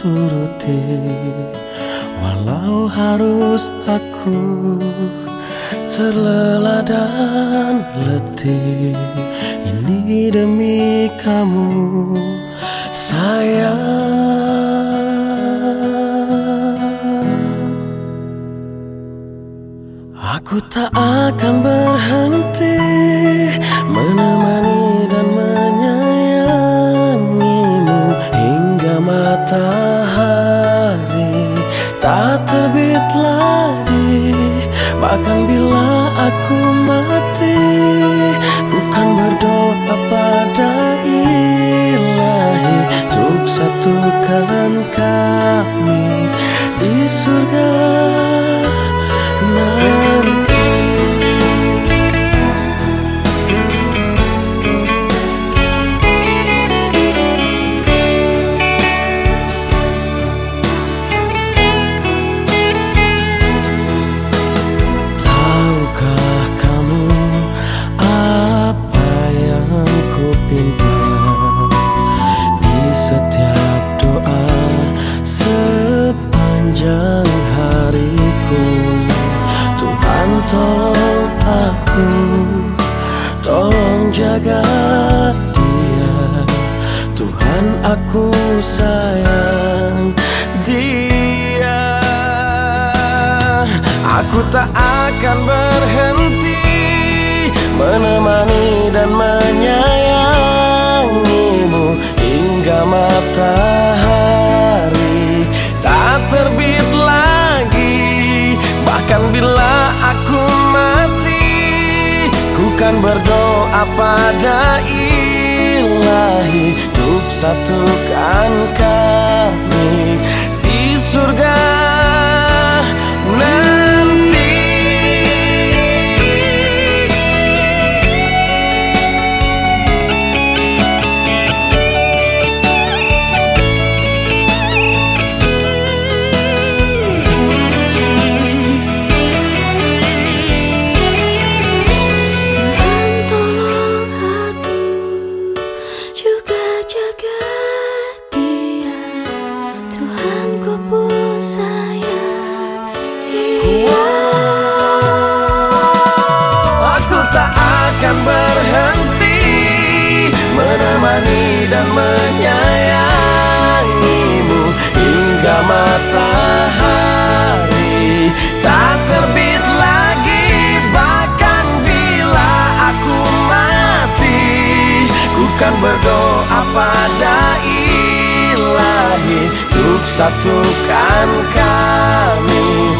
turuti. Walau harus aku terlelah dan letih Ini demi kamu sayang. Aku tak akan berhenti Menemani dan menyayangimu Hingga mata bila aku mati, tolong aku Tolong jaga dia. Tuhan aku sayang dia. Aku tak akan berhenti Menemani Kan berdoa pada ilahi. Untuk satukan kami Dan menyayangimu Hingga matahari. Tak terbit lagi Bahkan bila aku mati Ku kan berdoa pada ilahi. Untuk satukan kami